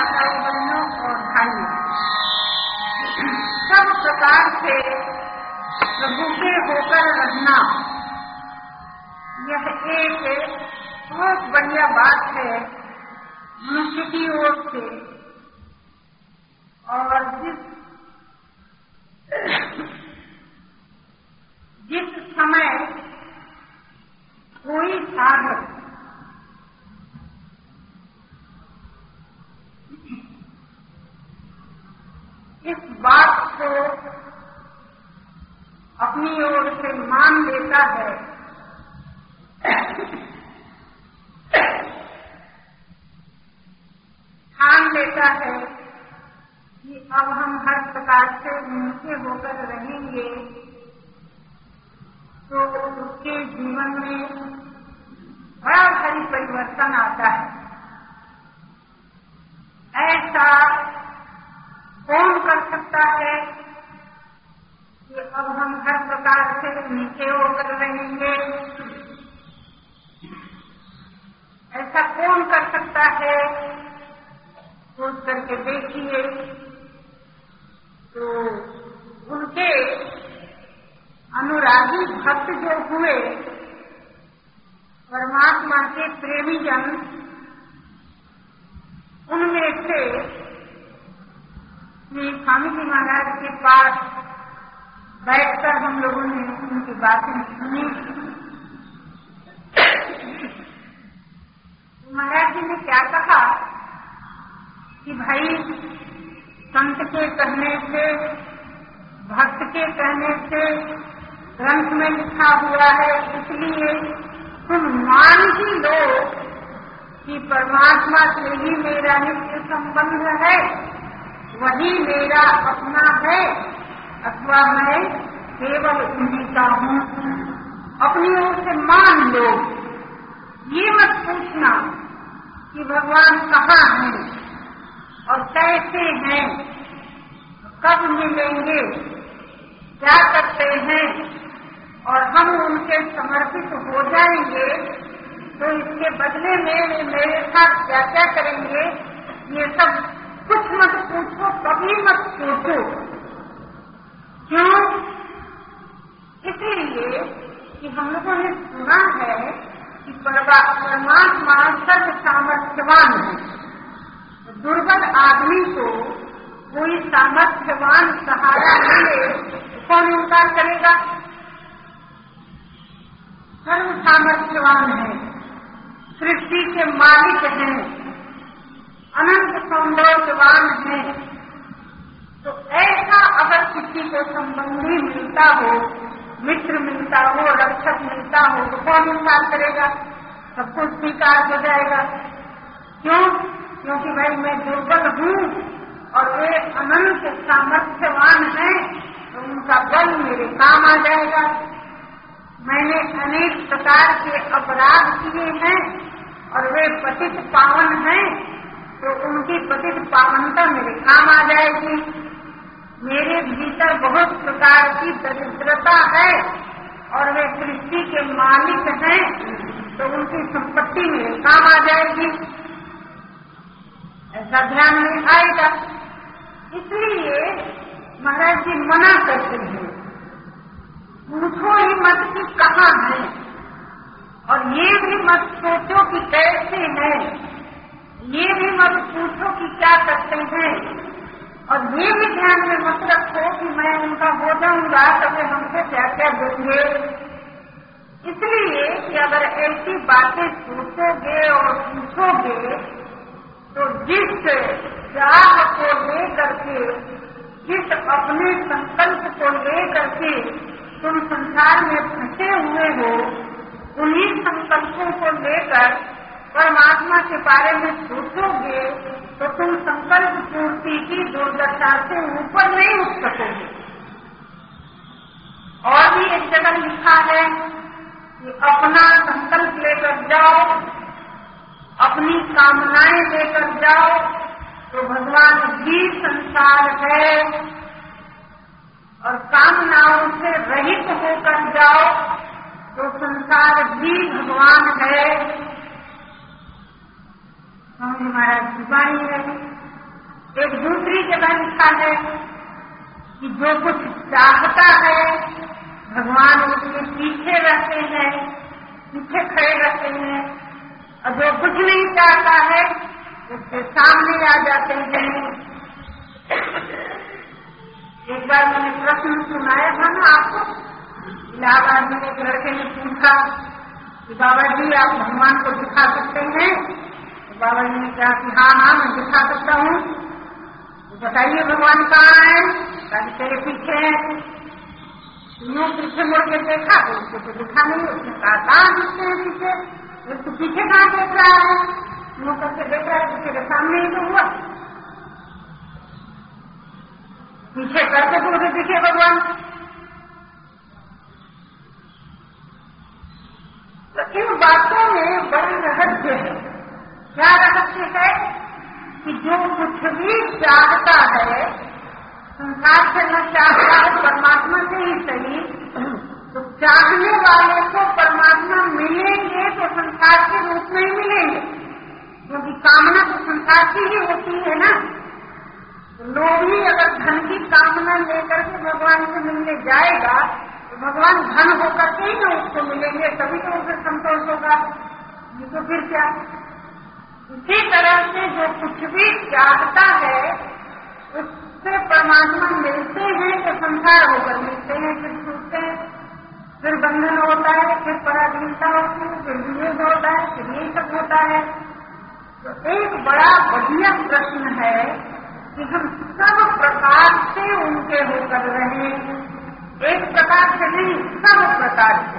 माताओं बहनों और भाइयों सब प्रकार से प्रभु के होकर रहना, यह एक बहुत बढ़िया बात है मनुष्य की ओर से। और जिस जिस समय कोई साधक इस बात को अपनी ओर मान लेता है। ठान लेता है कि अब हम हर प्रकार से उनके होकर रहेंगे। तो उसके जीवन में बड़ा भारी परिवर्तन आता है। ऐसा कौन कर सकता है? अब हम हर प्रकार से नीचे होकर रहेंगे। ऐसा कौन कर सकता है? सोच करके देखिए। तो उनके अनुरागी भक्त जो हुए, परमात्मा के प्रेमी जन उनमें से स्वामी जी महाराज के पास बैठकर हम लोगों ने उनकी बातें सुनी। महाराज जी ने क्या कहा कि भाई, संत के कहने से, भक्त के कहने से ग्रंथ में लिखा हुआ है, इसलिए तुम मान ही लो कि परमात्मा से ही मेरा नित्य संबंध है, वही मेरा अपना है। अथवा मैं केवल उन्हीं का हूँ अपनी ओर से मान लो। ये मत पूछना कि भगवान कहाँ हैं और कैसे हैं, कब मिलेंगे, क्या करते हैं, और हम उनके समर्पित हो जाएँगे तो इसके बदले में वे मेरे साथ क्या क्या करेंगे, ये सब कुछ मत पूछो, कभी मत सोचो क्यों इसलिए कि हम लोगों ने सुना है कि परमात्मा सर्व सामर्थ्यवान है। दुर्बल आदमी को कोई सामर्थ्यवान सहारा मिले कौन इनकार करेगा? सर्व सामर्थ्यवान है। सृष्टि के मालिक हैं। अनंत सौंदर्यवान है। तो ऐसा अगर किसी को संबंधी मिलता हो, मित्र मिलता हो, रक्षक मिलता हो तो कौन इनकार करेगा? सब कुछ स्वीकार हो जाएगा। क्यों? क्योंकि भाई मैं दुर्बल हूँ और वे अनंत सामर्थ्यवान हैं तो उनका बल मेरे काम आ जाएगा। मैंने अनेक प्रकार के अपराध किए हैं और वे पतित पावन हैं तो उनकी पतित पावनता मेरे काम आ जाएगी। मेरे भीतर बहुत प्रकार की दरिद्रता है और वे सृष्टि के मालिक हैं तो उनकी संपत्ति मेरे काम आ जाएगी। ऐसा ध्यान में आएगा। इसलिए महाराज जी मना करते हैं। पूछो ही मत कि कहाँ है? और ये भी मत सोचो कि कैसे है। ये भी मत पूछो कि क्या करते हैं। और ये भी ध्यान में मत रखो कि मैं उनका हो जाऊँगा तो वे हमसे क्या क्या देंगे इसलिए कि अगर ऐसी बातें सोचोगे और पूछोगे तो जिस चाह को लेकर के, जिस अपने संकल्प को लेकर के तुम संसार में फंसे हुए हो, उन्हीं संकल्पों को लेकर परमात्मा के बारे में सोचोगे तो तुम संकल्प पूर्ति की दुर्दशा से ऊपर नहीं उठ सकोगे। और भी एक जगह लिखा है कि अपना संकल्प लेकर जाओ, अपनी कामनाएँ लेकर जाओ तो भगवान भी संसार है। और कामनाओं से रहित होकर जाओ तो संसार भी भगवान है। स्वामी महाराज की है। एक दूसरी जगह लिखा है कि जो कुछ चाहता है, भगवान उसके पीछे रहते हैं, पीछे खड़े रहते हैं। और जो कुछ नहीं चाहता है, उसके सामने आ जाते हैं। एक बार मैंने प्रश्न सुनाया था ना आपको इलाहाबाद में एक लड़के ने पूछा कि बाबा जी, आप भगवान को दिखा सकते हैं? बाबा जी ने कहा कि हाँ हाँ मैं दिखा सकता हूँ। तो बताइए भगवान कहाँ है? कभी तेरे पीछे है। यूँ पीछे मुड़ के देखा? तो उसको तो दिखा नहीं, उसने कहा कहाँ दिखते हैं पीछे। उसको पीछे कहाँ देख रहा है? यूँ करके देख रहा है पीछे के सामने ही तो हुआ। पीछे करके तो उसे दिखे भगवान। तो इन बातों में बड़ी रहस्य है। क्या रहस्य है कि जो कुछ भी चाहता है, संसार से न चाहता है, परमात्मा से ही सही। तो चाहने वाले को परमात्मा मिलेंगे तो संसार के रूप में ही मिलेंगे। क्योंकि कामना तो संसार की ही होती है ना। तो लोग ही अगर धन की कामना लेकर के भगवान से मिलने जाएगा तो भगवान धन होकर के ही ना उसको मिलेंगे, तभी तो उसे संतोष होगा। ये तो फिर क्या? इसी तरह से जो कुछ भी चाहता है, उससे परमात्मा मिलते हैं तो संसार होकर मिलते हैं, फिर छूटते हैं। फिर बंधन होता है, फिर पराधीनता होती है, फिर विरोध होता है, फिर यही सब होता है। तो एक बड़ा बढ़िया प्रश्न है कि हम सब प्रकार से उनके होकर रहे एक प्रकार से नहीं, सब प्रकार से।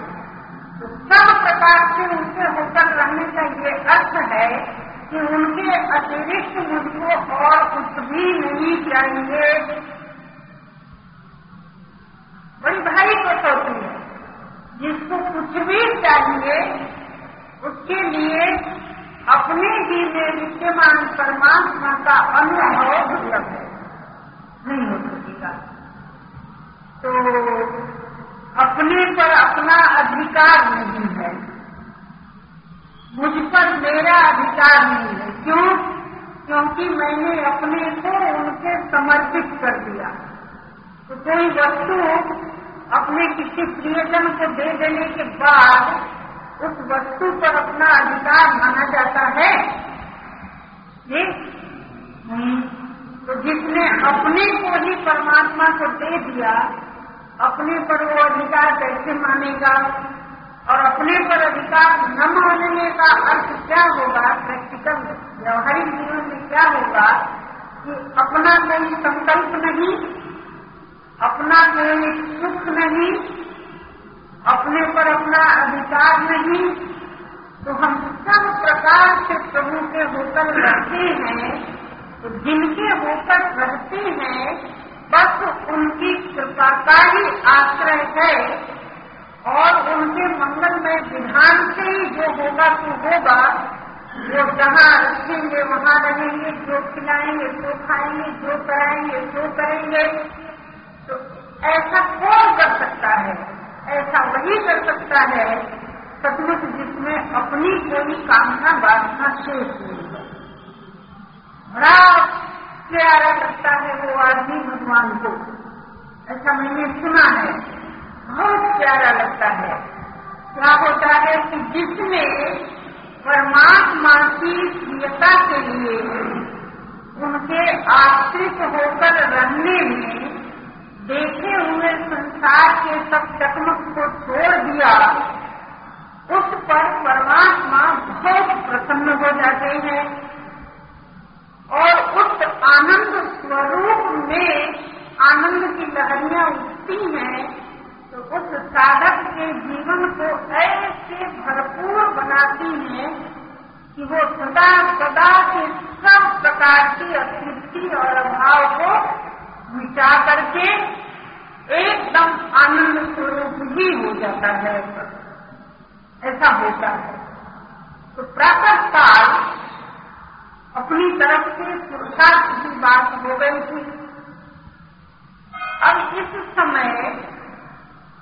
तो सब प्रकार से उनके होकर रहने का ये अर्थ है कि उनके अतिरिक्त मुझको और कुछ भी नहीं चाहिए। बड़ी भारी कसौटी है। जिसको कुछ भी चाहिए, उसके लिए अपने ही में विद्यमान परमात्मा का अनुभव दुर्लभ है। नहीं हो सकेगा। तो अपने पर अपना अधिकार नहीं। मुझ पर मेरा अधिकार नहीं है। क्यों? क्योंकि मैंने अपने को उनके समर्पित कर दिया। तो कोई वस्तु अपने किसी प्रियजन को दे देने के बाद उस वस्तु पर अपना अधिकार माना जाता है। ये? तो जिसने अपने को ही परमात्मा को दे दिया, अपने पर वो अधिकार कैसे मानेगा? और अपने पर अधिकार न मानने का अर्थ क्या होगा? प्रैक्टिकल व्यवहारिक जीवन में क्या होगा कि अपना कोई संकल्प नहीं, अपना कोई सुख नहीं, अपने पर अपना अधिकार नहीं तो हम सब प्रकार से प्रभु के होकर रहते हैं तो जिनके होकर रहते हैं, बस उनकी कृपा का ही आश्रय है। और उनके मंगलमय विधान से ही जो होगा तो होगा। वो जहाँ रखेंगे, वहाँ रहेंगे, जो खिलाएँगे, जो खाएँगे, जो कराएँगे जो करेंगे तो ऐसा कौन कर सकता है? ऐसा वही कर सकता है सचमुच जिसमें अपनी कोई कामना वासना शेष नहीं है। बड़ा प्यारा लगता है वो आदमी भगवान को। ऐसा मैंने सुना है। बहुत प्यारा लगता है। क्या होता है कि जिसने परमात्मा की प्रियता के लिए उनके आश्रित होकर रहने में देखे हुए संसार के सब चकमक को छोड़ दिया, उस पर परमात्मा बहुत प्रसन्न हो जाते हैं। और उस आनंद स्वरूप में आनंद की लहरियाँ उठती हैं। तो उस साधक के जीवन को ऐसे भरपूर बनाती है कि वो सदा सदा के सब प्रकार की अतृप्ति और अभाव को मिटा करके एकदम आनंद स्वरूप ही हो जाता है। ऐसा होता है। तो प्रातः काल अपनी तरफ़ से पुरुषार्थ की बात हो गई थी। अब इस समय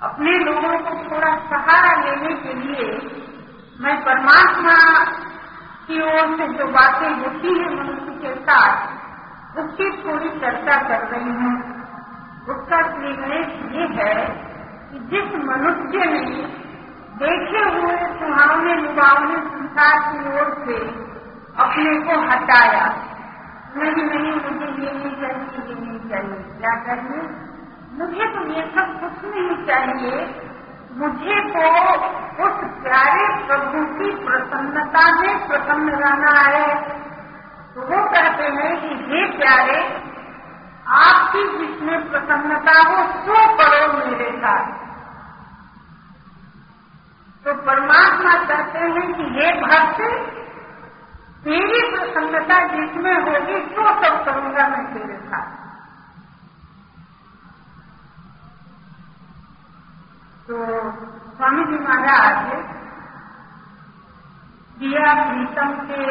अपने लोगों को थोड़ा सहारा लेने के लिए मैं परमात्मा की ओर से जो बातें होती है मनुष्य के साथ, उसकी थोड़ी चर्चा कर रही हूँ। उसका श्रीगणेश ये है कि जिस मनुष्य ने देखे हुए सुहावने लुभावने संसार की ओर से अपने को हटाया, नहीं नहीं, मुझे ये नहीं चाहिए, ये नहीं चाहिए। क्या चाहिए मुझे तो ये सब कुछ नहीं चाहिए। मुझे तो उस प्यारे प्रभु की प्रसन्नता में प्रसन्न रहना है। तो वो कहते हैं कि, हे प्यारे, आपकी जिसमें प्रसन्नता हो, सो करो मेरे साथ। तो परमात्मा कहते हैं कि ये भक्त, तेरी प्रसन्नता जिसमें होगी, सो सब करूँगा मैं तेरे साथ। तो स्वामी जी महाराज दिया प्रीतम के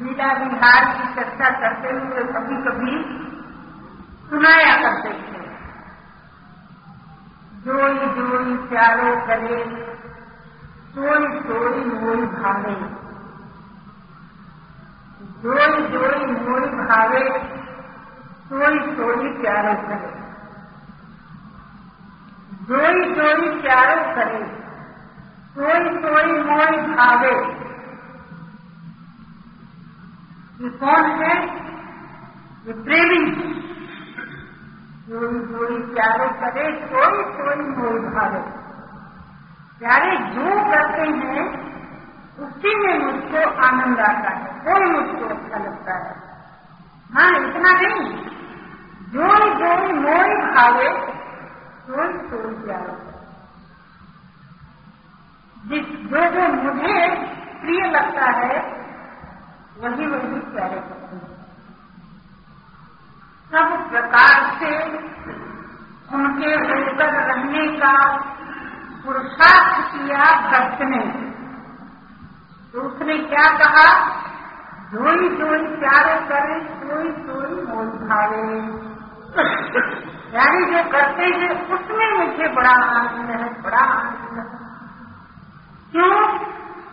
लीला विहार की चर्चा करते हुए कभी कभी सुनाया करते थे। जोई जोई प्यारो करे सोई सोई मोई भावे। जोई जोई मोई भावे सोई सोई प्यारो करे। जोई जोई प्यारो करे सोई सोई मोई भावे। ये कौन है? ये प्रेमी। जोई जोई प्यारो करे सोई सोई मोई भावे। प्यारे जो करते हैं, उसी में मुझको आनंद आता है, कोई मुझको अच्छा लगता है। हाँ इतना नहीं। जो जो मोई भावे सोई सोई प्यारो जिस जो जो मुझे प्रिय लगता है, वही वही प्यारे करते सब प्रकार से उनके होकर रहने का पुरुषार्थ किया भक्त ने तो उसने क्या कहा? जोई जोई प्यारे करे सोई सोई मोल भावे यानी जो करते हैं, उसमें मुझे बड़ा आनंद है, बड़ा आनंद है। क्यों?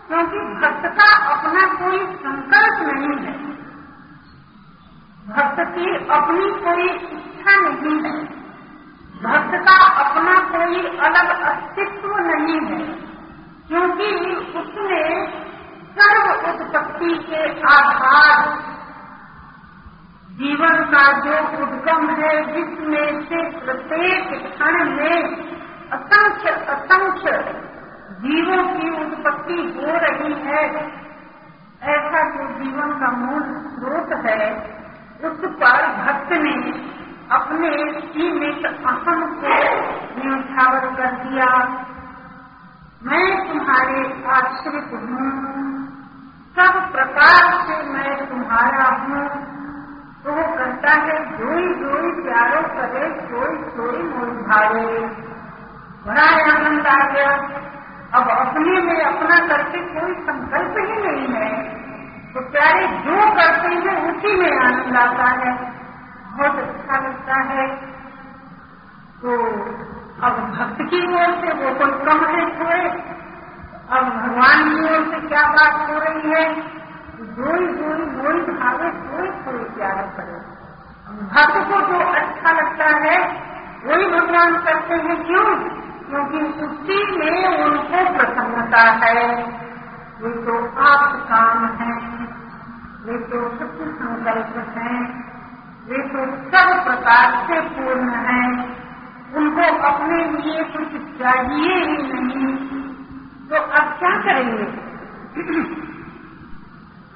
क्योंकि भक्त का अपना कोई संकल्प नहीं है। भक्त की अपनी कोई इच्छा नहीं है। भक्त का अपना कोई अलग अस्तित्व नहीं है। क्योंकि उसने सर्व उत्पत्ति के आधार जीवन का जो उद्गम है, जिसमें से प्रत्येक क्षण में असंख्य असंख्य जीवों की उत्पत्ति हो रही है। ऐसा जो जीवन का मूल स्रोत है, उस पर भक्त ने अपने सीमित अहम को न्यौछावर कर दिया। मैं तुम्हारे आश्रित हूँ। सब प्रकार से मैं तुम्हारा हूँ। तो वो कहता है, जोई जोई, प्यारो करे सोई सोई मोल भावे बड़ा आनंद आ गया। अब अपने में अपना करके कोई संकल्प ही नहीं है। तो प्यारे जो करते हैं, उसी में आनंद आता है। बहुत अच्छा लगता है। तो अब भक्त की ओर से वो कोई कम है थोड़े। अब भगवान की ओर से क्या बात हो रही है? जोई जोई मोई भावे कोई कोई प्यार करे भक्त को जो अच्छा लगता है, वही भगवान करते हैं क्यों? क्योंकि उसी में उनको प्रसन्नता है। वे तो आप काम है, वे तो सत्य संकल्प है, वे तो सब प्रकार से पूर्ण है। उनको अपने लिए कुछ चाहिए ही नहीं। तो अब क्या करेंगे?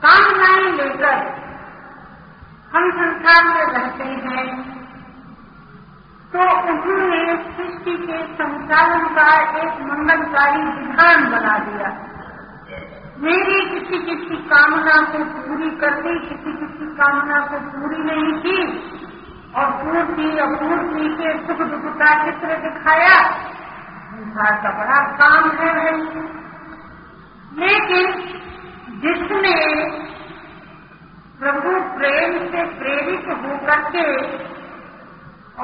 कामनाएँ लेकर हम संसार में रहते हैं। तो उन्होंने सृष्टि के संचालन का एक मंगलकारी विधान बना दिया। मेरी किसी किसी कामना को पूरी कर दी किसी किसी कामना को पूरी नहीं की। और पूर्ति, अपूर्ति के सुख दुख का चित्र दिखाया। संसार का बड़ा काम है। लेकिन जिसने प्रभु प्रेम से प्रेरित होकर के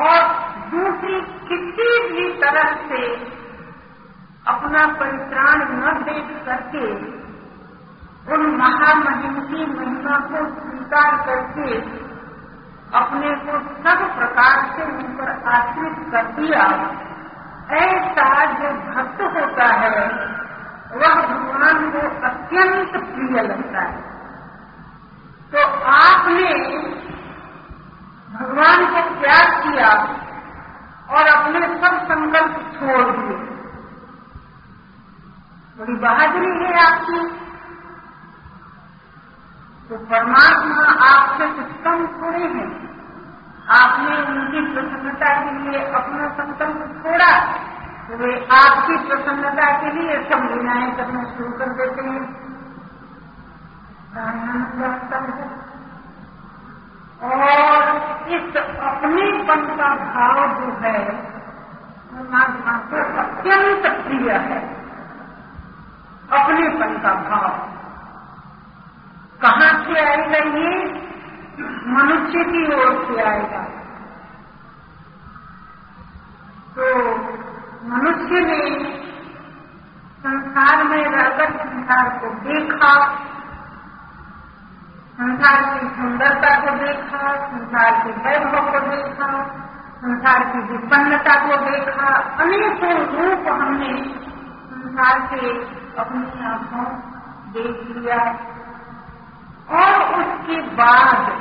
और दूसरी किसी भी तरह से अपना परित्राण न देख करके उन महामहिम की महिमा को स्वीकार करके अपने को सब प्रकार से उन पर आश्रित कर दिया। ऐसा जो भक्त होता है वह भगवान को अत्यंत प्रिय लगता है। तो आपने भगवान को त्याग किया और अपने सब संकल्प छोड़ दिए। बड़ी बहादुरी है आपकी। तो परमात्मा आपसे कम थोड़े हैं। आपने उनकी प्रसन्नता के लिए अपना संकल्प छोड़ा तो वे आपकी प्रसन्नता के लिए सब लीलाएँ करना शुरू कर देते हैं। और इस अपनेपन का भाव जो है परमात्मा को अत्यंत प्रिय है। अपनेपन का भाव। कहाँ से आएगा ये? मनुष्य की ओर से आएगा। तो मनुष्य ने संसार में रहकर संसार को देखा, संसार की सुंदरता को देखा, संसार के वैभव को देखा, संसार की विपन्नता को देखा। अनेकों रूप हमने संसार के अपनी आँखों देख लिया। और उसके बाद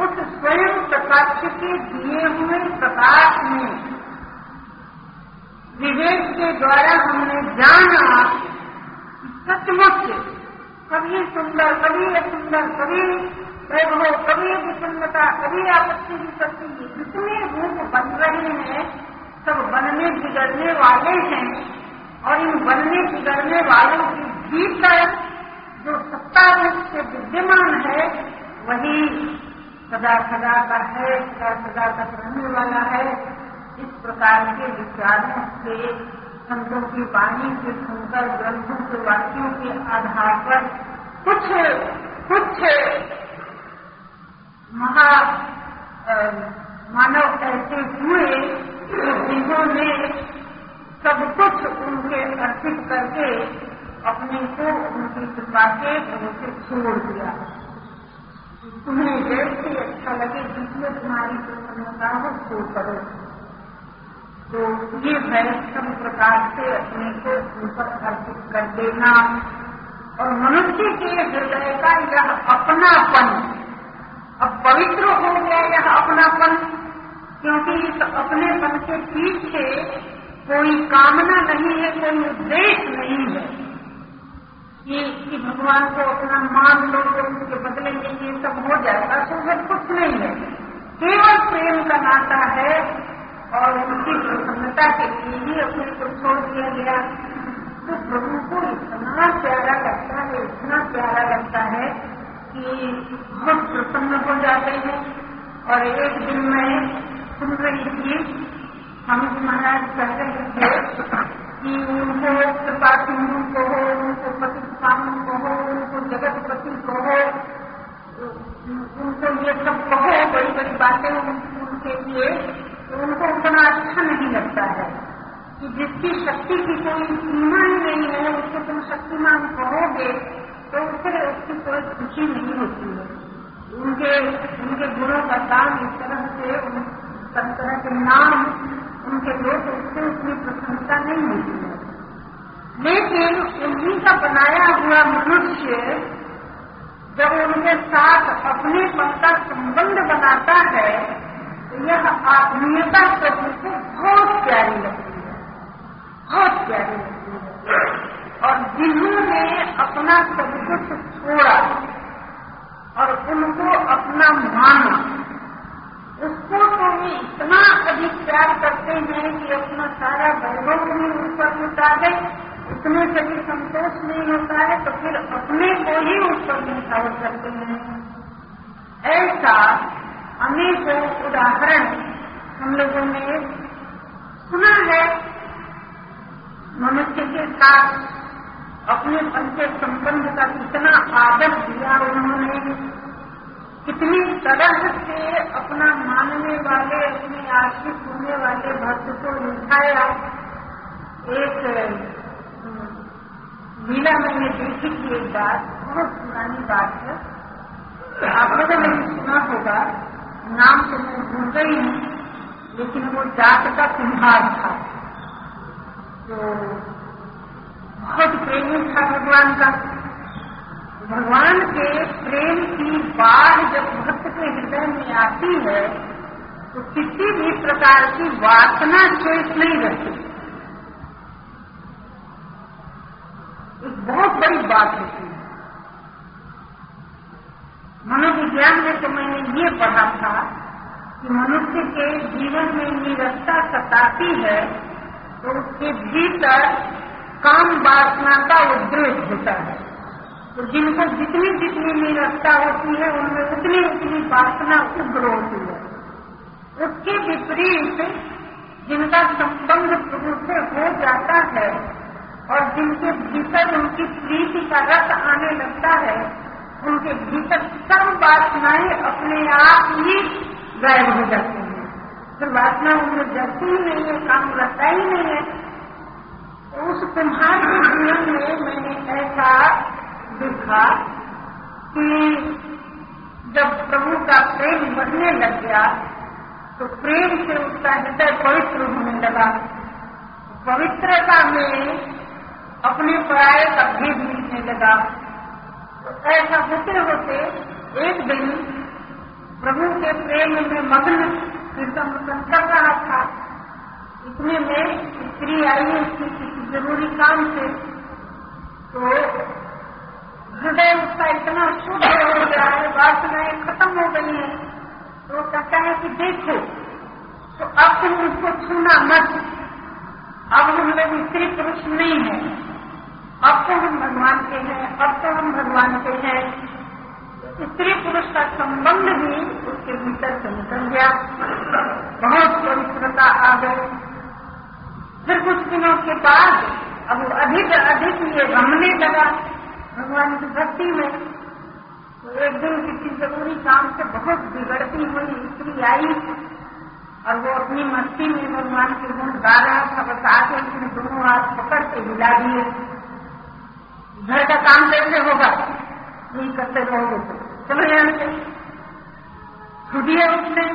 उस स्वयं प्रकाश के दिए हुए प्रकाश में विवेक के द्वारा हमने जाना सचमुच। कभी सुंदर, कभी असुंदर, कभी वैभव, कभी विसन्नता, कभी आपत्ति विपत्ति जितने रूप बन रहे हैं, सब बनने बिगड़ने वाले हैं और इन बनने बिगड़ने वालों के भीतर जो सत्ता रूप से विद्यमान है, वही सदा सदा का है सदा सदा तक रहने वाला है। इस प्रकार के विचारों से संतों की वाणी, के सुनकर ग्रंथों, के वाक्यों के आधार पर कुछ कुछ, महा मानव ऐसे हुए जिन्होंने सब कुछ उनके अर्पित करके अपने को उनकी कृपा के भरोसे छोड़ दिया। तुम्हें जैसे अच्छा लगे, जिसमें तुम्हारी प्रसन्नता हो सो करो तो ये सब प्रकार से अपने को उन पर अर्पित कर देना और मनुष्य के हृदय का यह अपनापन अब पवित्र हो गया यह अपनापन क्योंकि इस अपनेपन के पीछे कोई कामना नहीं है कोई उद्देश्य नहीं है। कि, कि भगवान को अपना मान लो तो उसके बदले में ये सब हो जाएगा तो सब कुछ नहीं है। केवल प्रेम का नाता है और उनकी प्रसन्नता के लिए ही अपने को छोड़ दिया गया। तो प्रभु को इतना प्यारा लगता है, इतना प्यारा लगता है कि बहुत प्रसन्न हो जाते हैं। और एक दिन मैं सुन रही थी हम महाराज कह रहे थे कि उनको कृपा सिंधु को हो, उनको पति स्वामी को हो, उनको जगतपति को हो, उनको ये सब कहो, बड़ी बड़ी बातें उनके लिए। तो उनको उतना अच्छा नहीं लगता है कि जिसकी शक्ति की कोई सीमा ही नहीं है, उसको तुम शक्तिमान कहोगे तो उससे उसकी कोई खुशी नहीं होती है। उनके उनके गुणों का दान इस तरह से तरह तरह के नाम, उनके तो उससे उतनी प्रसन्नता नहीं होती है। लेकिन उन्हीं का बनाया हुआ मनुष्य जब उनके साथ अपने पद का संबंध बनाता है यह आत्मीयता प्रति को बहुत प्यारी लगती है। बहुत प्यारी लगती है। और जिन्होंने अपना सब कुछ छोड़ा और उनको अपना माना, उसको तो वे इतना अधिक प्यार करते हैं कि अपना सारा वैभव भी उस पर लुटा दे इतने से भी संतोष नहीं होता है तो फिर अपने को ही उस पर निशावर करते हैं। ऐसा अनेकों उदाहरण हम लोगों ने सुना है। मनुष्य के साथ अपने पन के संबंध का कितना आदर दिया उन्होंने। कितनी तरह से अपना मानने वाले, अपने आश्रित होने वाले भक्त को निभाया एक, लीला मैंने देखी थी एक बात बहुत पुरानी बात है। आप लोगों ने सुना होगा। नाम से मैं भूल गई हूँ लेकिन वो जात का कुम्हार था। तो बहुत प्रेमी था भगवान का। भगवान के प्रेम की बाढ़ जब भक्त के हृदय में आती है तो किसी भी प्रकार की वासना शेष नहीं रहती। एक बहुत बड़ी बात है। मनोविज्ञान में तो मैंने ये पढ़ा था कि मनुष्य के जीवन में निरस्ता सताती है तो उसके भीतर काम वासना का उद्रेक होता है। तो जिनको जितनी जितनी निरस्ता होती है, उनमें उतनी उतनी वासना उग्र होती है। उसके विपरीत जिनका संबंध प्रभु से हो जाता है और जिनके भीतर उनकी प्रीति का रस आने लगता है उनके भीतर सब वासनाएँ अपने आप ही गायब हो जाती हैं। फिर वासना उनमें जलती ही नहीं है, काम रहता ही नहीं है। तो उस कुम्हार के जीवन में मैंने ऐसा देखा कि जब प्रभु का प्रेम बढ़ने लग गया तो प्रेम से उसका हृदय पवित्र होने लगा। पवित्रता में अपने पराये का भेद मिलने लगा। ऐसा होते होते एक दिन प्रभु के प्रेम में मग्न कीर्तन कर रहा था। इतने में स्त्री आई उसकी किसी ज़रूरी काम से। तो हृदय उसका इतना शुद्ध हो गया है, वासनाएँ खत्म हो गई है। तो कहता है कि देखो तो अब तुम उसको छूना मत। अब हम लोग स्त्री पुरुष नहीं है। अब तो हम भगवान के हैं, अब तो हम भगवान के हैं। स्त्री पुरुष का संबंध भी उसके भीतर से निकल गया। बहुत पवित्रता आ गई। फिर कुछ दिनों के बाद अब अधिक अधिक ये रमने लगा भगवान की भक्ति में। तो एक दिन किसी ज़रूरी काम से बहुत बिगड़ती हुई स्त्री आई और वो अपनी मस्ती में भगवान के गुण गा रहा था बस आके उसने दोनों हाथ पकड़ के हिला दिए। घर का काम कैसे होगा? यही करते रहोगे तो। चलो यहाँ से। छू दिया उसने।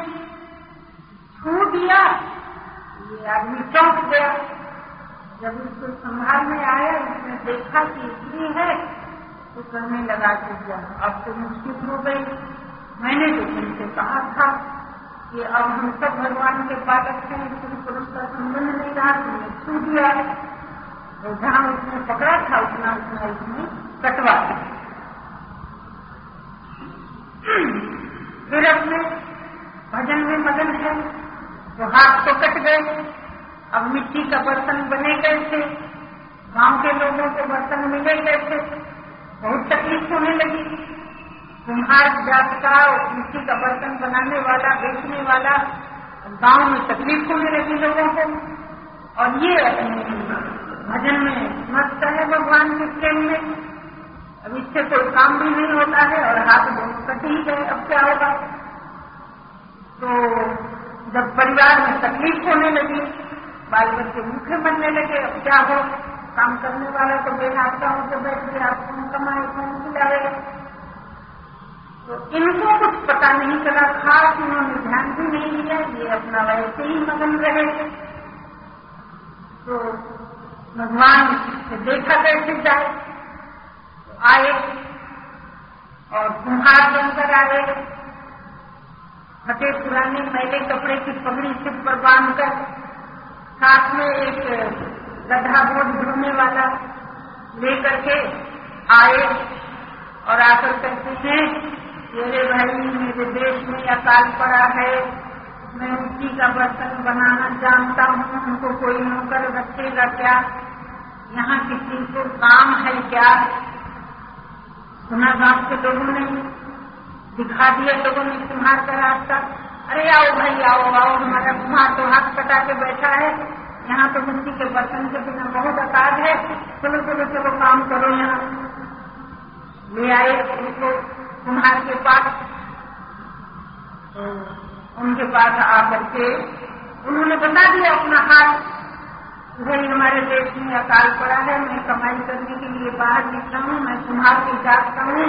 छू दिया। ये आदमी चौंक गया। जब उसको संभालने आया, उसने देखा कि स्त्री है तो करने लगा के दिया अब तो मुश्किल हो गई। मैंने तो तुमसे कहा था कि अब हम सब भगवान के बालक हैं स्त्री पुरुष का संबंध नहीं रहा तुमने छू दिया। तो जहाँ उसने पकड़ा था उतना उतना उसने कटवा फिर अपने भजन में मगन है तो हाथ तो कट गए। अब मिट्टी का बर्तन बने गए थे गाँव के लोगों को बर्तन मिले गए थे बहुत तकलीफ़ होने लगी। कुम्हार जात का मिट्टी का बर्तन बनाने वाला, बेचने वाला, गाँव में तकलीफ़ होने लगी लोगों को। और ये भजन में मस्त है भगवान के प्रेम में। अब इससे कोई काम भी नहीं होता है और हाथ बहुत कट ही गए अब क्या होगा? तो जब परिवार में तकलीफ़ होने लगी बाल बच्चे मुखे बनने लगे, अब क्या हो? काम करने वाला तो बेहाथा हो तो बैठ गया कौन कमाए कौन खिलाएगा तो इनको कुछ पता नहीं चला, खास इन्होंने ध्यान भी नहीं दिया, ये अपना वैसे ही मगन रहे। तो भगवान से देखा कैसे जाए आए और कुम्हार बनकर आए। फटे पुराने मैले कपड़े की पगड़ी सिर पर बांधकर साथ में एक गधा बोझ ढोने वाला लेकर के आए और आकर कहते हैं मेरे भाई मेरे देश में अकाल पड़ा है। मैं मिट्टी का बर्तन बनाना जानता हूँ, उनको कोई नौकर रखेगा क्या? यहाँ किसी को काम है क्या? सुना गाँव के लोगों ने दिखा दिया लोगों ने कुम्हार का। रास्ता अरे आओ भाई, आओ आओ, हमारा कुम्हार तो हाथ कटा के बैठा है। यहाँ तो मिट्टी के बर्तन के बिना बहुत अकाज है। चलो चलो चलो, काम करो यहाँ। ले आए उनको कुम्हार के पास। तो उनके पास आकर के उन्होंने बता दिया अपना हाल। भाई हमारे देश में अकाल पड़ा है, मैं कमाई करने के लिए बाहर निकला हूँ, मैं तुम्हार की जागता हूँ।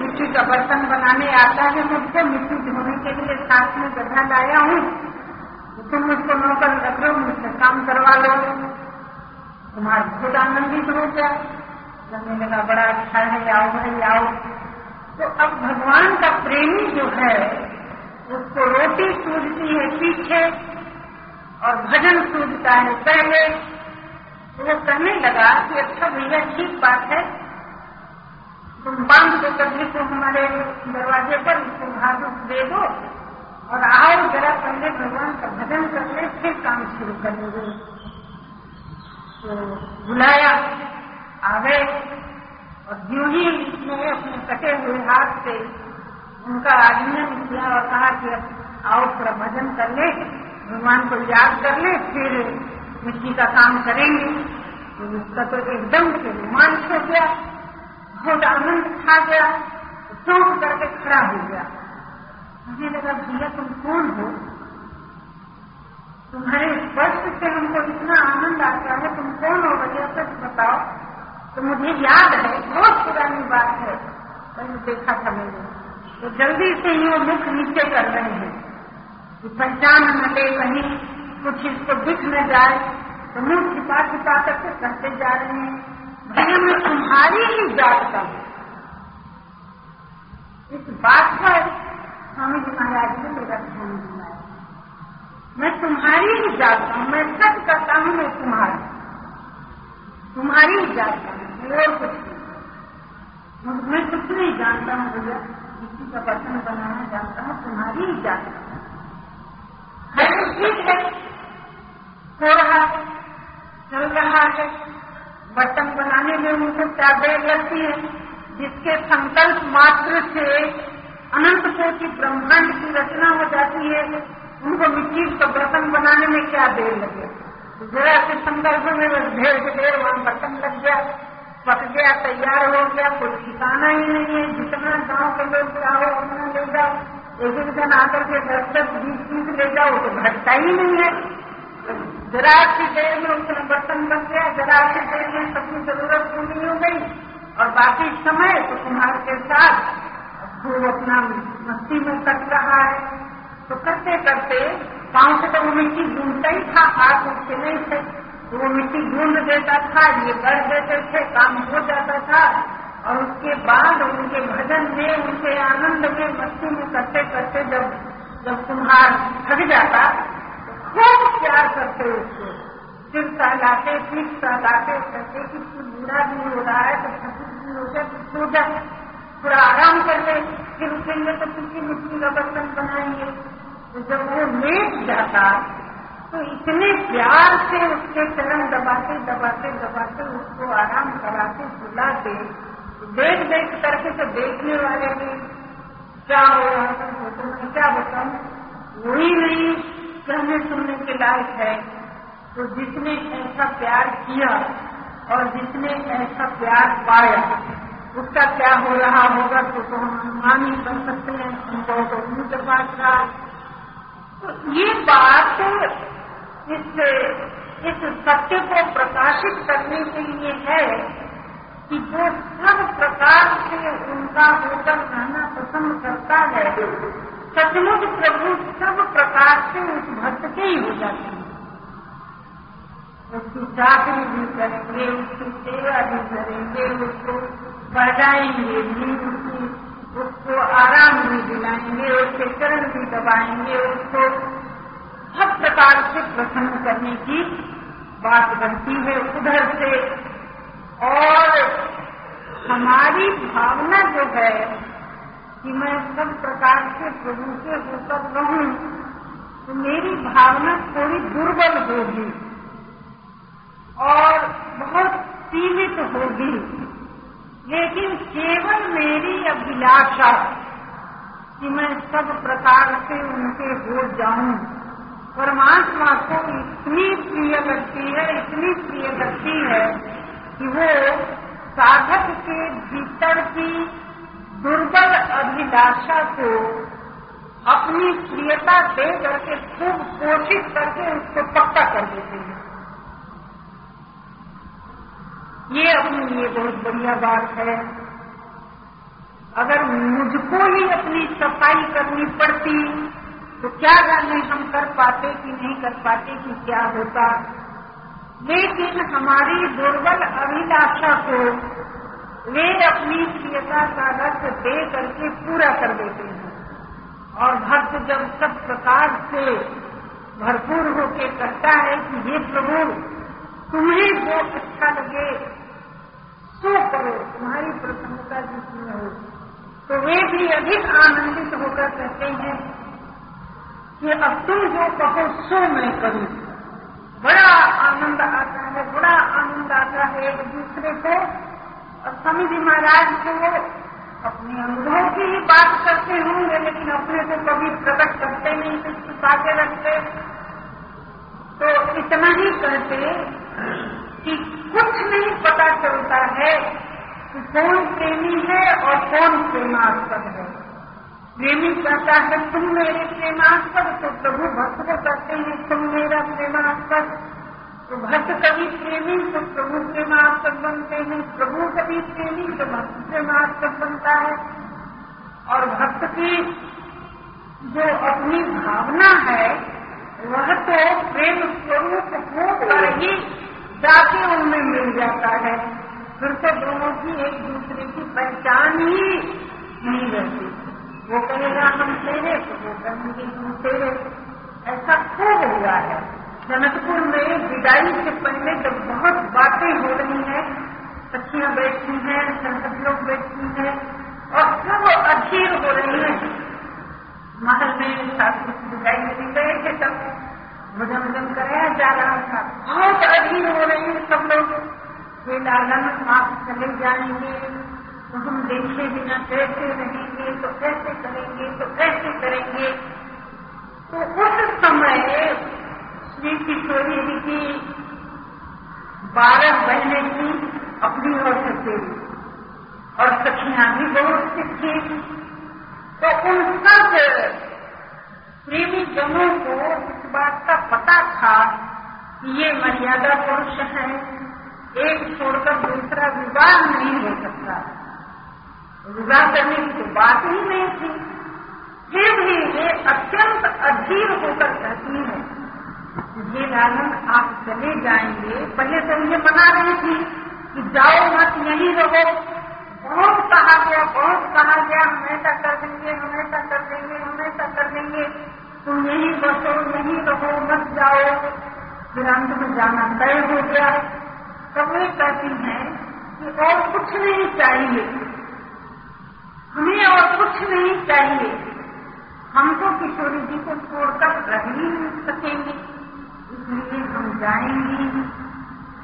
मिट्टी का बर्तन बनाने आता है मुझसे मिट्टी धोने के लिए साथ में गड्ढा लाया हूँ। तुम मुझको नौकर रख लो मुझसे काम करवा लो। तुम्हारा बहुत आनंदित हो गया। लगने लगा बड़ा अच्छा है, आओ भाई, आओ। तो अब भगवान का प्रेमी जो है उसको रोटी सूझती है पीछे और भजन सूझता है। पहले तो वो कहने लगा कि अच्छा भैया, ठीक बात है। तुम बाँध दो कभी को हमारे दरवाजे पर उसको भाग दे दो, और आओ जरा पहले भगवान का भजन कर ले, फिर काम शुरू करेंगे तो बुलाया, आ गए, और जो ही अपने कटे हुए हाथ से उनका आलिंगन किया और कहा कि आओ थोड़ा भजन कर ले भगवान को याद कर ले, फिर मिट्टी का काम करेंगे। तो उसका तो एकदम से रोमांच हो गया, बहुत आनंद खा गया, चौंक करके खड़ा हो गया। मुझे लगा भैया, तुम कौन हो? तुम्हारे स्पर्श से हमको इतना आनंद आता है, तुम कौन हो भैया, सच बताओ? तो मुझे याद है, बहुत पुरानी बात है। कहीं देखा था मैंने। तो जल्दी से वो मुख नीचे कर रहे हैं। कि पहचान न ले कहीं, कुछ इसको दिख न जाए तो मुँह छिपा छिपा करके करते जा रहे हैं। भैया मैं तुम्हारी ही जागता हूँ। इस बात पर स्वामी जी महाराज ने मेरा ध्यान दिया मैं तुम्हारी ही जागता हूँ। मैं सच करता हूँ, मैं तुम्हारी। तुम्हारी ही जागता हूँ। और कुछ नहीं। मैं कुछ नहीं जानता हूँ, भैया। किसी का बर्तन बनाना जाता है, तुम्हारी जागता हूँ ठीक है। हो रहा है, चल रहा है। बर्तन बनाने में उनको क्या देर लगती है, जिसके संकल्प मात्र से अनंत की ब्रह्मांड की रचना हो जाती है, उनको मिट्टी का बर्तन बनाने में क्या देर लगे? जरा के संकल्प में बस ढेर से ढेर वहाँ बर्तन लग गया। पक गया तैयार हो गया, कोई ठिकाना ही नहीं है। जितना गाँव के लोग चाहो अपना ले जाओ। एक एक जन आकर के दस दस, बीस बीस ले जाओ तो घटता ही नहीं है। जरा की देर में उसने बर्तन बन गया, जरा की देर में सबकी ज़रूरत पूरी हो गई। और बाकी समय तो के साथ। वो अपना मस्ती में कट रहा है। तो करते करते पाँव से तो वो मिट्टी ढूंढता ही था हाथ उसके नहीं थे तो वो मिट्टी ढूंढ देता था, ये कर देते थे, काम हो जाता था, और उसके बाद उनके भजन में, उनके आनंद में, मस्ती में करते करते जब जब कुम्हार थक जाता तो खूब प्यार करते उसको। फिर सहलाते फिर सहलाते करते कि बूढ़ा भी हो रहा है तो थकुट भी हो जाए तो सो जा। थोड़ा आराम कर ले, फिर उठेंगे तो किसी मिट्टी का बर्तन बनाएँगे। तो जब वो लेट जाता तो इतने प्यार से उसके चरण दबाते दबाते दबाते उसको आराम कराते बुलाते देख देख करके तो देखने वाले भी क्या हो रहा है तो क्या बताऊँ? वही नहीं कहने सुनने के लायक है। तो जिसने ऐसा प्यार किया और जिसने ऐसा प्यार पाया उसका क्या हो रहा होगा तो, तो हम अनुमान ही कर सकते हैं। हमको तो उनके पास था तो ये बात इस इस सत्य को प्रकाशित करने के लिए है कि जो सब प्रकार से उनका होकर रहना पसंद करता है, सचमुच प्रभु सब प्रकार से उस भक्त के ही हो जाते हैं। उसकी चाकरी भी करेंगे, उसकी सेवा भी करेंगे, उसको बढ़ाएँगे भी उसकी उसको आराम भी दिलाएँगे, उसके चरण भी दबाएँगे, उसको सब प्रकार से प्रसन्न करने की बात बनती है उधर से। और हमारी भावना जो है कि मैं सब प्रकार से प्रभु से होकर रहूँ तो मेरी भावना थोड़ी दुर्बल होगी और बहुत सीमित होगी। लेकिन केवल मेरी अभिलाषा कि मैं सब प्रकार से उनके हो जाऊँ। परमात्मा को इतनी प्रिय लगती है, इतनी प्रिय लगती है कि वो साधक के भीतर की दुर्बल अभिलाषा को अपनी प्रियता दे करके खूब कोशिश करके उसको पक्का कर देते हैं। ये अपने लिए बहुत बढ़िया बात है। अगर मुझको ही अपनी सफ़ाई करनी पड़ती तो क्या जाने हम कर पाते कि नहीं कर पाते कि क्या होता? लेकिन हमारी दुर्बल अभिलाषा को वे अपनी प्रियता का रस दे करके पूरा कर देते हैं। और भक्त जब सब प्रकार से भरपूर होके कहता है कि ये प्रभु, तुम्हें जो अच्छा लगे, सो करो। तुम्हारी प्रसन्नता जिसमें हो। तो वे भी अधिक आनंदित होकर कहते हैं कि अब तुम जो कहो, सो मैं करूँ। बड़ा आनंद आता है, बड़ा आनंद आता है एक दूसरे को और स्वामी जी महाराज को अपने अनुभव की ही बात करते होंगे, लेकिन अपने से कभी प्रकट करते नहीं कुछ के रखते। तो इतना ही कहते कि कुछ नहीं पता चलता है कि कौन प्रेमी है और कौन प्रेमास्पद है। प्रेमी कहता है तुम मेरे प्रेमास्पद तो प्रभु भक्त को कहते हैं तुम मेरा प्रेमास्पद तो भक्त कभी प्रेमी तो प्रभु प्रेमास्पद बनते हैं प्रभु कभी प्रेमी तो भक्त प्रेमास्पद बनता है और भक्त की जो अपनी भावना है वह तो प्रेम स्वरूप होकर ही जाके उनमें मिल जाता है फिर तो दोनों की एक दूसरे की पहचान ही नहीं रहती वो कहेगा हम तेरे तो वो कहेंगे हम तेरे ऐसा हो हुआ है जनकपुर में विदाई से पहले जब बहुत बातें हो रही हैं सखियाँ बैठती हैं संगत लोग बैठती हैं और सब अधीर हो रही हैं महल में की विदाई में गए थे तब भोजन भोजन कराया जा रहा था बहुत अधीर हो रहे हैं सब लोग वे लालन आप चले जाएँगे तो हम देखे बिना कैसे रहेंगे तो कैसे करेंगे तो कैसे करेंगे। तो उस समय श्री किशोरी जी की बारह बहने की अपनी ओर से थी और सखियाँ भी बहुत सी थी। तो उन सब प्रेमी जनों को इस बात का पता था कि ये मर्यादा पुरुष है, एक छोड़कर दूसरा विवाह नहीं हो सकता। विवाह करने की तो बात ही नहीं थी। फिर भी ये अत्यंत अधीर होकर कहती है ये लालन आप चले जाएँगे। पहले तो ये बना रही थी कि जाओ मत, यहीं रहो। बहुत कहा गया, बहुत कहा गया, हम ऐसा कर देंगे, हम ऐसा कर देंगे, हम ऐसा कर देंगे। तुम यहीं बसो, यहीं रहो, मत जाओ। फिर अंत में जाना तय हो गया। तब वे कहती हैं कि और कुछ नहीं चाहिए। हमें और कुछ नहीं चाहिए। हमको किशोरी जी को छोड़कर रह ही नहीं सकेंगे। इसलिए हम जाएँगे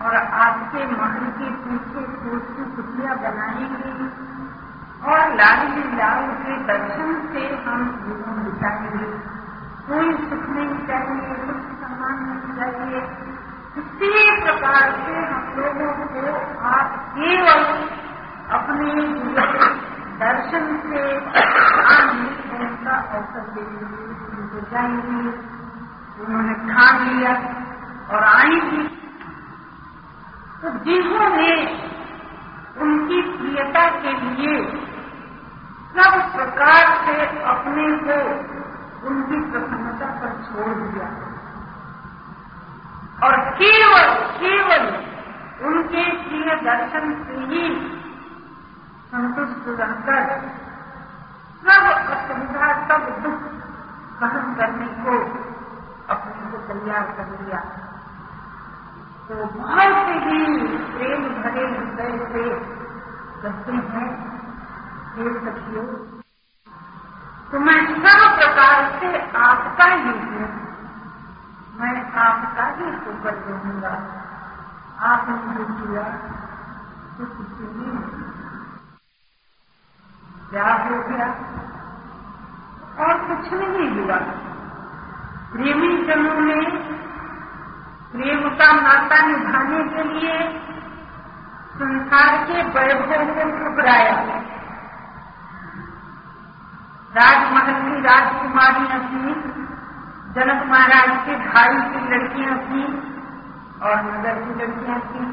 और आपके महल के पीछे फूल की कुटिया बनाएँगे और लाली लाल के दर्शन से हम जीवन बिताएँगे। कोई सुख नहीं चाहिए, कुछ सम्मान नहीं चाहिए। किसी प्रकार से हम लोगों को आप केवल अपने दर्शन से अवसर उन्होंने ठान लिया और थी। तो जिन्होंने उनकी प्रियता के लिए सब प्रकार से अपने को उनकी प्रसन्नता पर छोड़ दिया और केवल केवल उनके प्रिय दर्शन से ही संतुष्ट रहकर सब असुविधा सब दुख सहन करने को अपने को तैयार कर लिया। तो बहुत ही प्रेम भरे हृदय से कहते हैं, हे सखियों तो मैं सब प्रकार से आपका ही हूँ। मैं आपका ही होकर रहूँगा। आपने जो किया तो किसी ने क्या हो गया और कुछ नहीं हुआ। प्रेमी जनों ने प्रेम का नाता निभाने के लिए संसार के वैभव को ठुकराया राजमहल की राजकुमारी थी जनक महाराज के भाई की लड़कियाँ थी और नगर की लड़कियाँ थी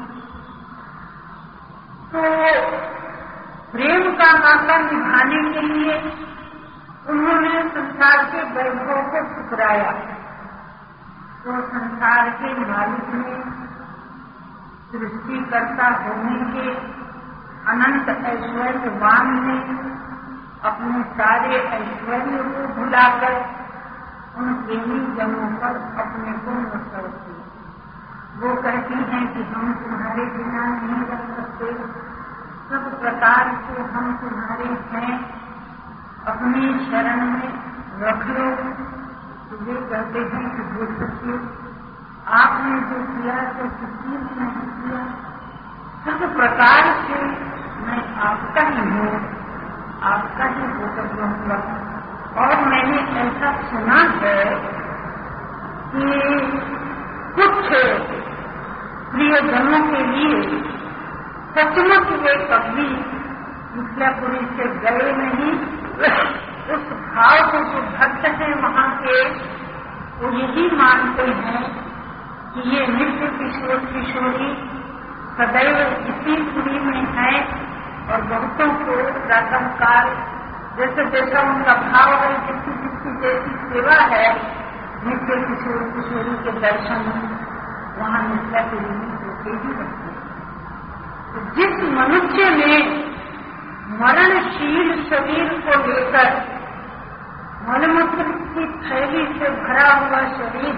तो प्रेम का नाता निभाने के लिए उन्होंने संसार के वैभव को ठुकराया। तो संसार के मालिक ने सृष्टिकर्ता होने के अनंत ऐश्वर्यवान ने अपने सारे ऐश्वर्य को भुलाकर उन प्रेमी जनों पर अपने को किए वो कहती हैं कि हम तुम्हारे बिना नहीं रह सकते। सब प्रकार से हम तुम्हारे हैं। अपनी शरण में रख। लो तो वे कहते हैं कि वो सच्चे आपने जो किया तो किसी ने नहीं किया, सब प्रकार से मैं आपका ही हूँ। आपका ही होकर रहूँगा और मैंने ऐसा सुना है कि कुछ प्रियजनों के लिए सचमुच वे कभी मिथिलापुरी से गए नहीं। उस भाव को जो भक्त हैं वहाँ के, वो यही मानते हैं कि ये नित्य किशोर किशोरी सदैव इसी पुरी में है और बहुतों को प्रातः काल, जैसे जैसा उनका भाव है, जिसकी जिसकी जैसी सेवा है, नित्य किशोर किशोरी के दर्शन वहाँ के लिए होते ही रहते जिस मनुष्य ने मरणशील शरीर को लेकर मलमूत्र की थैली से भरा हुआ शरीर,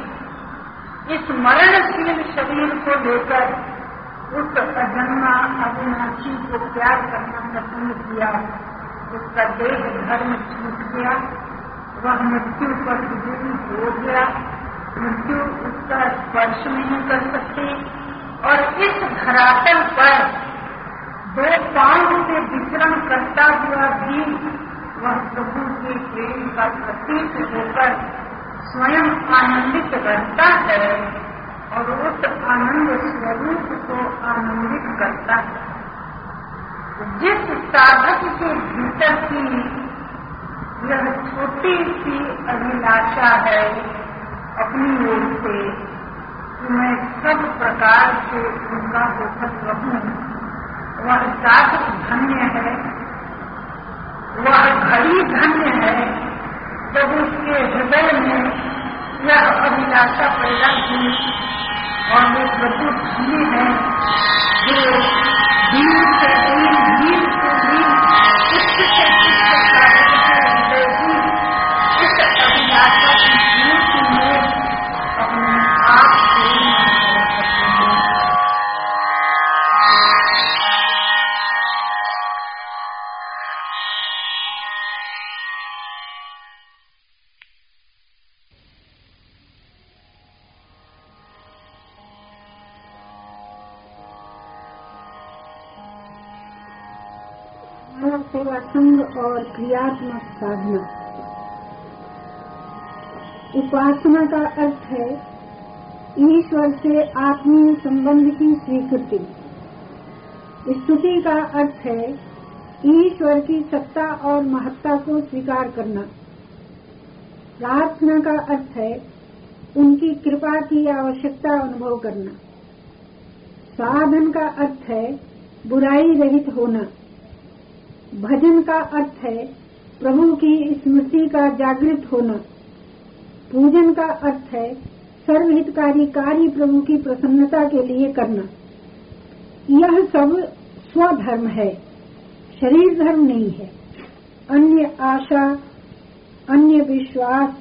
इस मरणशील शरीर को लेकर उस अजन्मा अविनाशी को प्यार करना पसंद किया, उसका देह धर्म छूट गया, वह मृत्यु पर विजयी हो गया। मृत्यु उसका स्पर्श नहीं कर सकती और इस धरातल पर पाँव से विचरण करता हुआ भी वह प्रभु के प्रेम का प्रतीक होकर स्वयं आनंदित रहता है और उस आनंद स्वरूप को आनंदित करता है। जिस साधक के भीतर की यह छोटी सी अभिलाषा है, अपनी ओर से कि मैं सब प्रकार से उनका होकर रहूँ वह साधक धन्य है, वह घड़ी धन्य है, जब उसके हृदय में यह अभिलाषा पैदा की और वो प्रभु धनी है, जो दिन ईश्वर की सत्ता और महत्ता को स्वीकार करना। प्रार्थना का अर्थ है उनकी कृपा की आवश्यकता अनुभव करना। साधन का अर्थ है बुराई रहित होना। भजन का अर्थ है प्रभु की स्मृति का जागृत होना। पूजन का अर्थ है सर्वहितकारी कार्य प्रभु की प्रसन्नता के लिए करना। यह सब स्वधर्म है। शरीर धर्म नहीं है। अन्य आशा, अन्य विश्वास,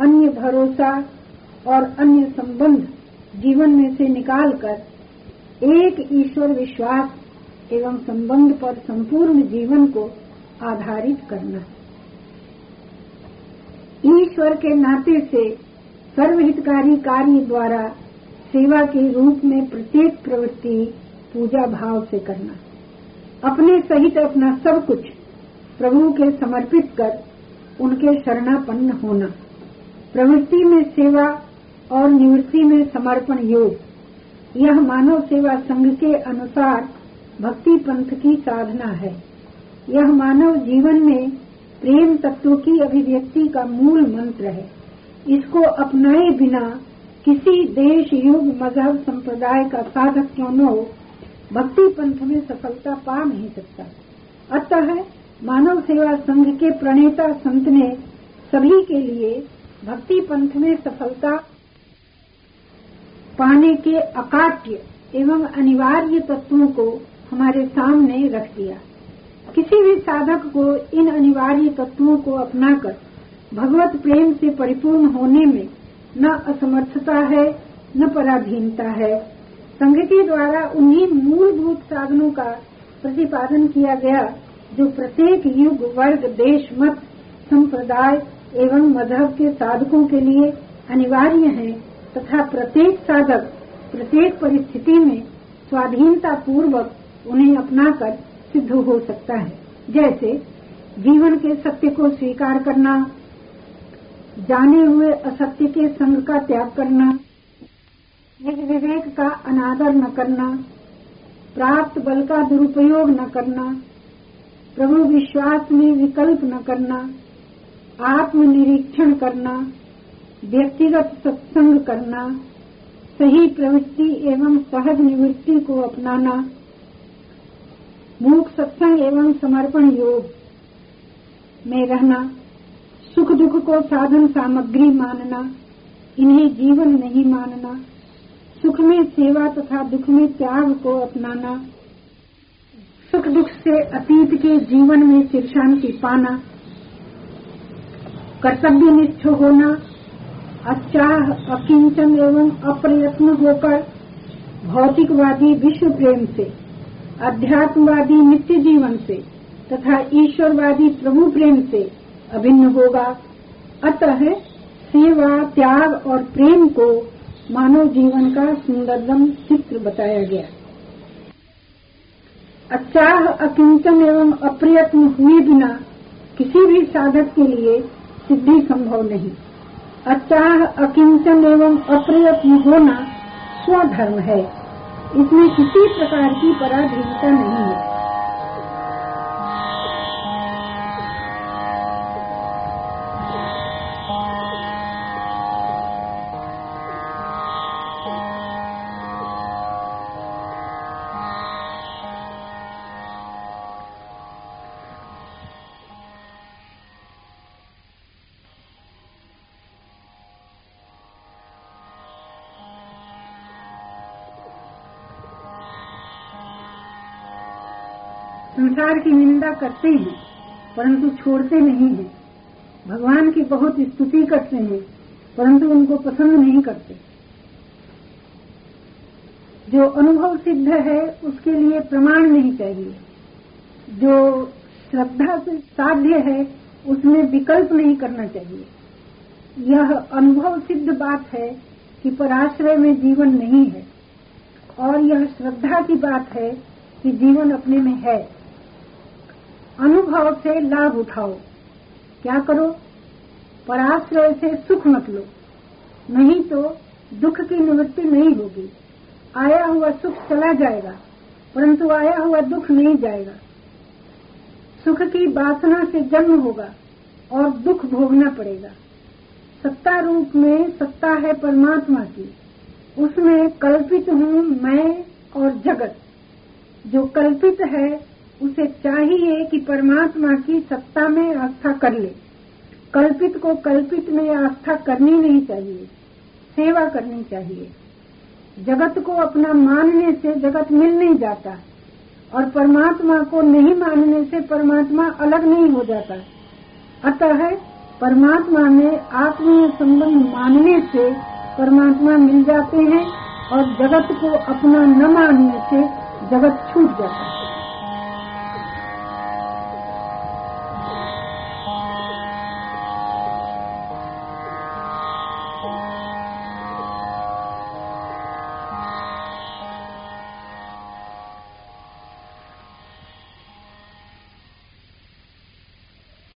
अन्य भरोसा और अन्य संबंध जीवन में से निकालकर एक ईश्वर विश्वास एवं संबंध पर संपूर्ण जीवन को आधारित करना। ईश्वर के नाते से सर्वहितकारी कार्य द्वारा सेवा के रूप में प्रत्येक प्रवृत्ति पूजा भाव से करना। अपने सहित अपना सब कुछ प्रभु के समर्पित कर उनके शरणापन्न होना। प्रवृत्ति में सेवा और निवृत्ति में समर्पण योग। यह मानव सेवा संघ के अनुसार भक्ति पंथ की साधना है। यह मानव जीवन में प्रेम तत्व की अभिव्यक्ति का मूल मंत्र है। इसको अपनाए बिना किसी देश युग मज़हब संप्रदाय का साधक क्यों न हो भक्ति पंथ में सफलता पा नहीं सकता। अतः मानव सेवा संघ के प्रणेता संत ने सभी के लिए भक्ति पंथ में सफलता पाने के अकाट्य एवं अनिवार्य तत्वों को हमारे सामने रख दिया। किसी भी साधक को इन अनिवार्य तत्वों को अपनाकर भगवत प्रेम से परिपूर्ण होने में न असमर्थता है, न पराधीनता है। संघ के द्वारा उन्हीं मूलभूत साधनों का प्रतिपादन किया गया, जो प्रत्येक युग, वर्ग, देश, मत, संप्रदाय एवं मज़हब के साधकों के लिए अनिवार्य है तथा प्रत्येक साधक प्रत्येक परिस्थिति में स्वाधीनता पूर्वक उन्हें अपनाकर सिद्ध हो सकता है। जैसे जीवन के सत्य को स्वीकार करना, जाने हुए असत्य के संग का त्याग करना विवेक का अनादर न करना, प्राप्त बल का दुरुपयोग न करना, प्रभु विश्वास में विकल्प न करना, आत्मनिरीक्षण करना, व्यक्तिगत सत्संग करना, सही प्रवृत्ति एवं सहज निवृत्ति को अपनाना, मूक सत्संग एवं समर्पण योग में रहना, सुख दुख को साधन सामग्री मानना, इन्हें जीवन नहीं मानना सुख में सेवा तथा दुख में त्याग को अपनाना, सुख दुख से अतीत के जीवन में चिर शांति पाना कर्तव्य निष्ठ होना अचाह अकिंचन एवं अप्रयत्न होकर भौतिकवादी विश्व प्रेम से, अध्यात्मवादी नित्य जीवन से तथा ईश्वरवादी प्रभु प्रेम से अभिन्न होगा। अतः सेवा, त्याग और प्रेम को मानव जीवन का सुंदरतम चित्र बताया गया। अचाह अकिंचन एवं अप्रयत्न हुए बिना किसी भी साधक के लिए सिद्धि संभव नहीं। अचाह अकिंचन एवं अप्रयत्न होना स्वधर्म है। इसमें किसी प्रकार की पराधीनता नहीं है। छोड़ते नहीं हैं। भगवान की बहुत स्तुति करते हैं, परंतु उनको पसंद नहीं करते। जो अनुभव सिद्ध है, उसके लिए प्रमाण नहीं चाहिए। जो श्रद्धा से साध्य है, उसमें विकल्प नहीं करना चाहिए। यह अनुभव सिद्ध बात है कि पराश्रय में जीवन नहीं है, और यह श्रद्धा की बात है कि जीवन अपने में है। अनुभव से लाभ उठाओ। क्या करो? पराश्रय से सुख मत लो। नहीं तो दुख की निवृत्ति नहीं होगी। आया हुआ सुख चला जाएगा, परंतु आया हुआ दुख नहीं जाएगा। सुख की वासना से जन्म होगा और दुख भोगना पड़ेगा। सत्ता रूप में सत्ता है परमात्मा की। उसमें कल्पित हूँ मैं और जगत। जो कल्पित है उसे चाहिए कि परमात्मा की सत्ता में आस्था कर ले। कल्पित को कल्पित में आस्था करनी नहीं चाहिए, सेवा करनी चाहिए। जगत को अपना मानने से जगत मिल नहीं जाता और परमात्मा को नहीं मानने से परमात्मा अलग नहीं हो जाता। अतः परमात्मा में आत्मीय संबंध मानने से परमात्मा मिल जाते हैं और जगत को अपना न मानने से जगत छूट जाता है।